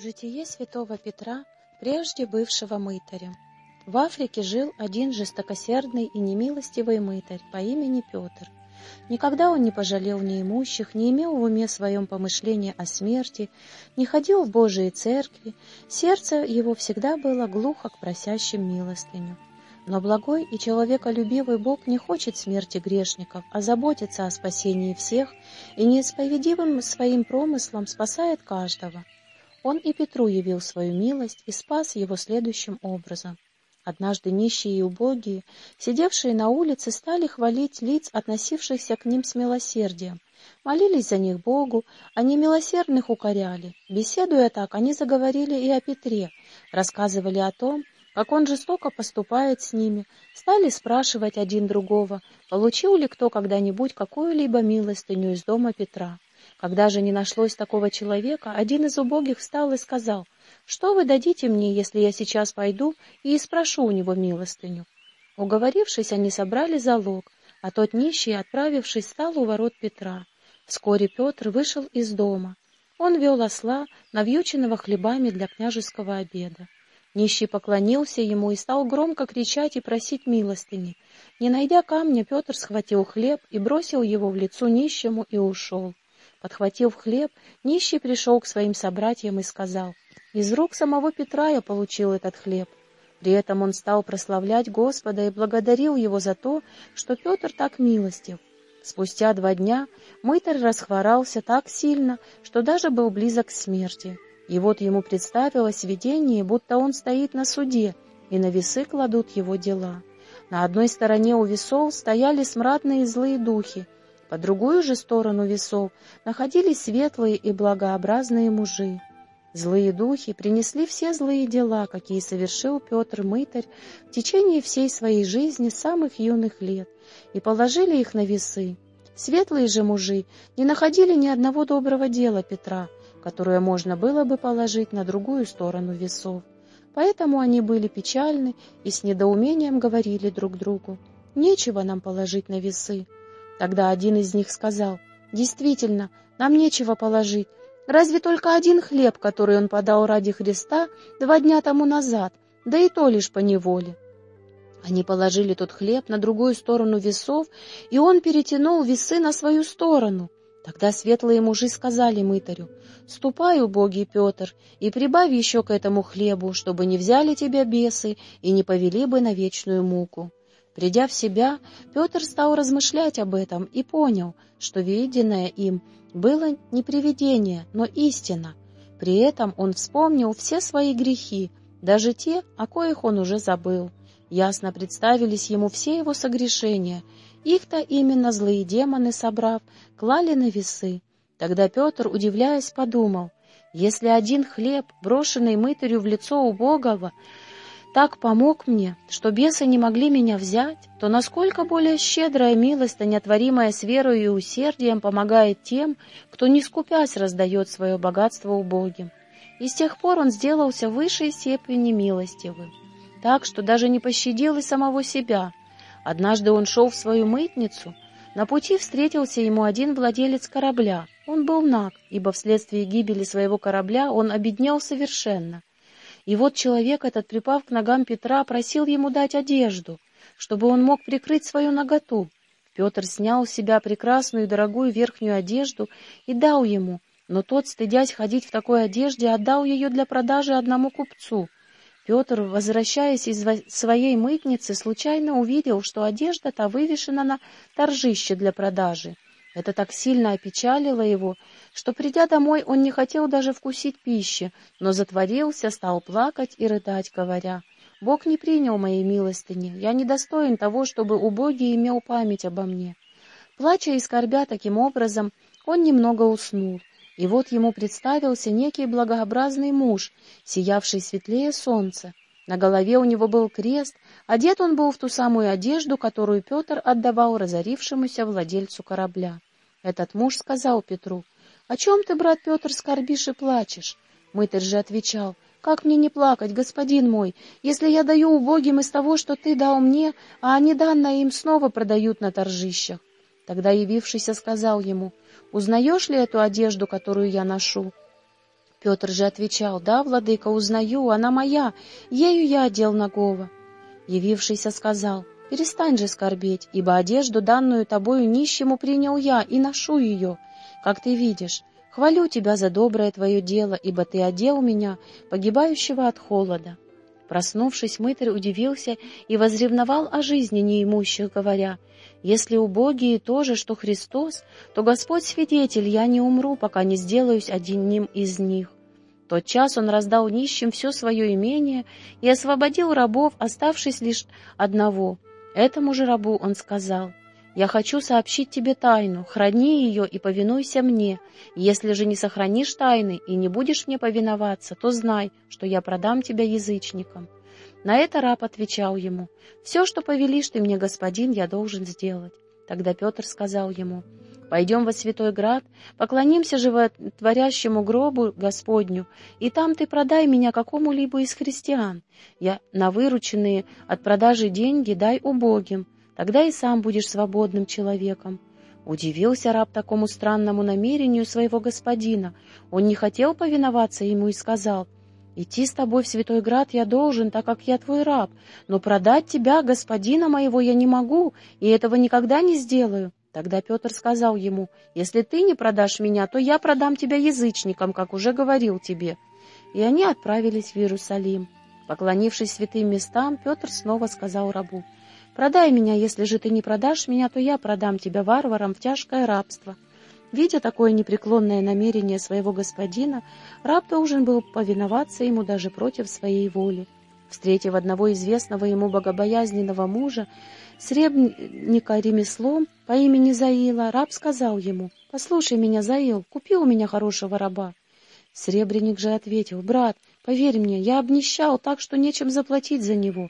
Житие святого Петра, прежде бывшего мытарем. В Африке жил один жестокосердный и немилостивый мытарь по имени Петр. Никогда он не пожалел неимущих, не имел в уме своем помышления о смерти, не ходил в Божии церкви, сердце его всегда было глухо к просящим милостыню. Но благой и человеколюбивый Бог не хочет смерти грешников, а заботится о спасении всех и неисповедивым своим промыслом спасает каждого. Он и Петру явил свою милость и спас его следующим образом. Однажды нищие и убогие, сидевшие на улице, стали хвалить лиц, относившихся к ним с милосердием. Молились за них Богу, а немилосердных укоряли. Беседуя так, они заговорили и о Петре, рассказывали о том, как он жестоко поступает с ними, стали спрашивать один другого, получил ли кто когда-нибудь какую-либо милостыню из дома Петра. Когда же не нашлось такого человека, один из убогих встал и сказал, «Что вы дадите мне, если я сейчас пойду и спрошу у него милостыню?» Уговорившись, они собрали залог, а тот нищий, отправившись, стал у ворот Петра. Вскоре Петр вышел из дома. Он вел осла, навьюченного хлебами для княжеского обеда. Нищий поклонился ему и стал громко кричать и просить милостыни. Не найдя камня, Петр схватил хлеб и бросил его в лицо нищему и ушел. Подхватив хлеб, нищий пришел к своим собратьям и сказал, «Из рук самого Петра я получил этот хлеб». При этом он стал прославлять Господа и благодарил его за то, что Петр так милостив. Спустя два дня мытарь расхворался так сильно, что даже был близок к смерти. И вот ему представилось видение, будто он стоит на суде, и на весы кладут его дела. На одной стороне у весов стояли смрадные злые духи, по другую же сторону весов находились светлые и благообразные мужи. Злые духи принесли все злые дела, какие совершил Петр Мытарь в течение всей своей жизни самых юных лет, и положили их на весы. Светлые же мужи не находили ни одного доброго дела Петра, которое можно было бы положить на другую сторону весов. Поэтому они были печальны и с недоумением говорили друг другу, «Нечего нам положить на весы». Тогда один из них сказал, «Действительно, нам нечего положить, разве только один хлеб, который он подал ради Христа два дня тому назад, да и то лишь по неволе». Они положили тот хлеб на другую сторону весов, и он перетянул весы на свою сторону. Тогда светлые мужи сказали мытарю, «Ступай, убогий Петр, и прибавь еще к этому хлебу, чтобы не взяли тебя бесы и не повели бы на вечную муку». Придя в себя, Петр стал размышлять об этом и понял, что виденное им было не привидение, но истина. При этом он вспомнил все свои грехи, даже те, о коих он уже забыл. Ясно представились ему все его согрешения. Их-то именно злые демоны, собрав, клали на весы. Тогда Петр, удивляясь, подумал, если один хлеб, брошенный мытарю в лицо убогого, так помог мне, что бесы не могли меня взять, то насколько более щедрая милость, нетворимая с верой и усердием, помогает тем, кто не скупясь раздает свое богатство убогим. И с тех пор он сделался высшей степени милостивым, так что даже не пощадил и самого себя. Однажды он шел в свою мытницу, на пути встретился ему один владелец корабля. Он был наг, ибо вследствие гибели своего корабля он обеднел совершенно. И вот человек этот, припав к ногам Петра, просил ему дать одежду, чтобы он мог прикрыть свою наготу. Петр снял с себя прекрасную и дорогую верхнюю одежду и дал ему, но тот, стыдясь ходить в такой одежде, отдал ее для продажи одному купцу. Петр, возвращаясь из своей мытницы, случайно увидел, что одежда-то вывешена на торжище для продажи. Это так сильно опечалило его, что, придя домой, он не хотел даже вкусить пищи, но затворился, стал плакать и рыдать, говоря, «Бог не принял моей милостыни, я недостоин того, чтобы убогий имел память обо мне». Плача и скорбя таким образом, он немного уснул, и вот ему представился некий благообразный муж, сиявший светлее солнца. На голове у него был крест, одет он был в ту самую одежду, которую Петр отдавал разорившемуся владельцу корабля. Этот муж сказал Петру, «О чем ты, брат Петр, скорбишь и плачешь?» Мытарь же отвечал, «Как мне не плакать, господин мой, если я даю убогим из того, что ты дал мне, а они данное им снова продают на торжищах?» Тогда явившийся сказал ему, «Узнаешь ли эту одежду, которую я ношу?» Петр же отвечал, «Да, владыка, узнаю, она моя, ею я одел нагого». Явившийся сказал, «Перестань же скорбеть, ибо одежду, данную тобою нищему, принял я и ношу ее, как ты видишь. Хвалю тебя за доброе твое дело, ибо ты одел меня, погибающего от холода». Проснувшись, мытарь удивился и возревновал о жизни неимущих, говоря, «Если убогие то же, что Христос, то Господь свидетель, я не умру, пока не сделаюсь одним из них». Тот час он раздал нищим все свое имение и освободил рабов, оставшись лишь одного. Этому же рабу он сказал, «Я хочу сообщить тебе тайну, храни ее и повинуйся мне. Если же не сохранишь тайны и не будешь мне повиноваться, то знай, что я продам тебя язычникам». На это раб отвечал ему, «Все, что повелишь ты мне, господин, я должен сделать». Тогда Петр сказал ему, Пойдем во Святой Град, поклонимся животворящему гробу Господню, и там ты продай меня какому-либо из христиан. Я на вырученные от продажи деньги дай убогим, тогда и сам будешь свободным человеком. Удивился раб такому странному намерению своего господина. Он не хотел повиноваться ему и сказал, «Идти с тобой в Святой Град я должен, так как я твой раб, но продать тебя, господина моего, я не могу, и этого никогда не сделаю». Тогда Петр сказал ему, «Если ты не продашь меня, то я продам тебя язычникам, как уже говорил тебе». И они отправились в Иерусалим. Поклонившись святым местам, Петр снова сказал рабу, «Продай меня, если же ты не продашь меня, то я продам тебя варварам в тяжкое рабство». Видя такое непреклонное намерение своего господина, раб должен был повиноваться ему даже против своей воли. Встретив одного известного ему богобоязненного мужа, сребника ремеслом по имени Заила, раб сказал ему, «Послушай меня, Заил, купи у меня хорошего раба». Сребреник же ответил, «Брат, поверь мне, я обнищал так, что нечем заплатить за него».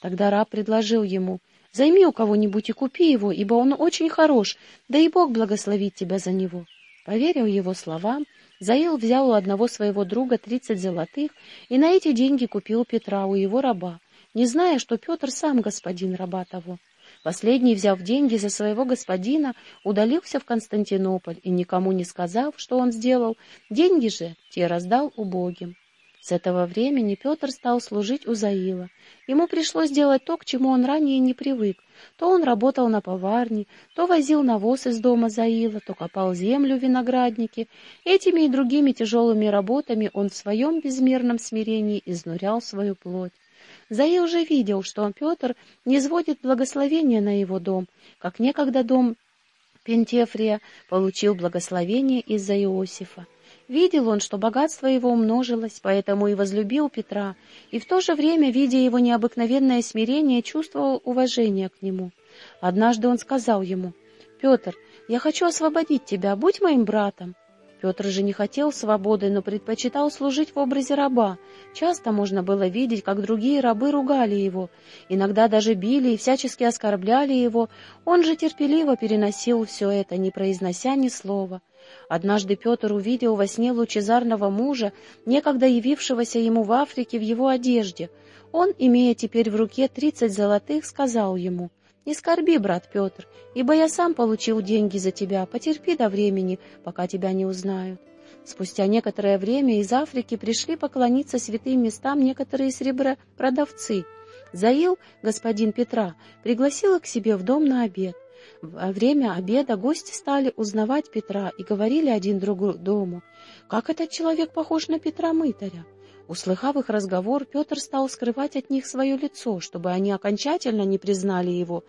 Тогда раб предложил ему, «Займи у кого-нибудь и купи его, ибо он очень хорош, да и Бог благословит тебя за него». Поверил его словам, Заил взял у одного своего друга тридцать золотых и на эти деньги купил Петра у его раба, не зная, что Петр сам господин раба того. Последний, взяв деньги за своего господина, удалился в Константинополь и, никому не сказав, что он сделал, деньги же те раздал убогим. С этого времени Петр стал служить у Заила. Ему пришлось делать то, к чему он ранее не привык. То он работал на поварне, то возил навоз из дома Заила, то копал землю в винограднике. Этими и другими тяжелыми работами он в своем безмерном смирении изнурял свою плоть. Заил уже видел, что Петр не сводит благословения на его дом, как некогда дом Пентефрия получил благословение из-за Иосифа. Видел он, что богатство его умножилось, поэтому и возлюбил Петра, и в то же время, видя его необыкновенное смирение, чувствовал уважение к нему. Однажды он сказал ему, «Петр, я хочу освободить тебя, будь моим братом». Петр же не хотел свободы, но предпочитал служить в образе раба. Часто можно было видеть, как другие рабы ругали его, иногда даже били и всячески оскорбляли его. Он же терпеливо переносил все это, не произнося ни слова. Однажды Петр увидел во сне лучезарного мужа, некогда явившегося ему в Африке в его одежде. Он, имея теперь в руке тридцать золотых, сказал ему — не скорби, брат Петр, ибо я сам получил деньги за тебя, потерпи до времени, пока тебя не узнают. Спустя некоторое время из Африки пришли поклониться святым местам некоторые серебропродавцы. Заил, господин Петра, пригласил их к себе в дом на обед. Во время обеда гости стали узнавать Петра и говорили один другу дому, «Как этот человек похож на Петра Мытаря?» Услыхав их разговор, Петр стал скрывать от них свое лицо, чтобы они окончательно не признали его.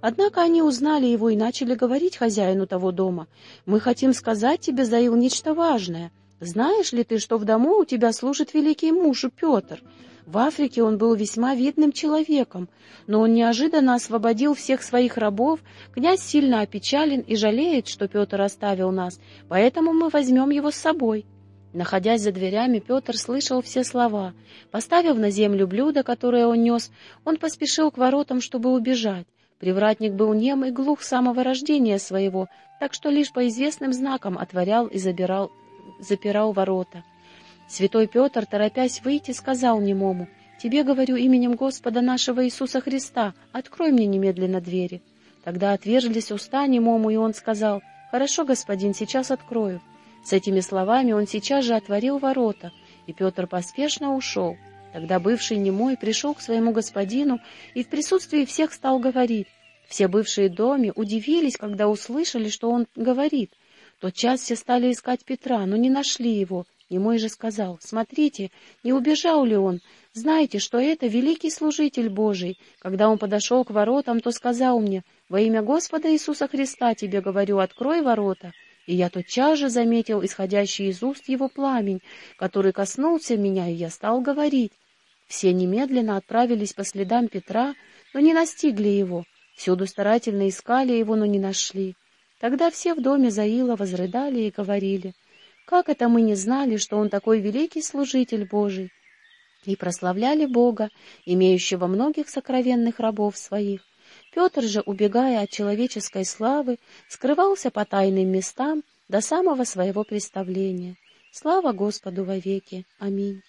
Однако они узнали его и начали говорить хозяину того дома. «Мы хотим сказать тебе, Заил, нечто важное. Знаешь ли ты, что в дому у тебя служит великий муж Петр?» В Африке он был весьма видным человеком, но он неожиданно освободил всех своих рабов, князь сильно опечален и жалеет, что Петр оставил нас, поэтому мы возьмем его с собой. Находясь за дверями, Петр слышал все слова. Поставив на землю блюдо, которое он нес, он поспешил к воротам, чтобы убежать. Привратник был нем и глух с самого рождения своего, так что лишь по известным знакам отворял и забирал, запирал ворота. Святой Петр, торопясь выйти, сказал немому, «Тебе говорю именем Господа нашего Иисуса Христа, открой мне немедленно двери». Тогда отверзлись уста немому, и он сказал, «Хорошо, господин, сейчас открою». С этими словами он сейчас же отворил ворота, и Петр поспешно ушел. Тогда бывший немой пришел к своему господину и в присутствии всех стал говорить. Все бывшие доме удивились, когда услышали, что он говорит. Тот час все стали искать Петра, но не нашли его. Немой же сказал, смотрите, не убежал ли он? Знаете, что это великий служитель Божий. Когда он подошел к воротам, то сказал мне, во имя Господа Иисуса Христа тебе говорю, открой ворота. И я тотчас же заметил исходящий из уст его пламень, который коснулся меня, и я стал говорить. Все немедленно отправились по следам Петра, но не настигли его. Всюду старательно искали его, но не нашли. Тогда все в доме Заила возрыдали и говорили, «Как это мы не знали, что он такой великий служитель Божий?» И прославляли Бога, имеющего многих сокровенных рабов своих. Петр же, убегая от человеческой славы, скрывался по тайным местам до самого своего представления. Слава Господу вовеки! Аминь.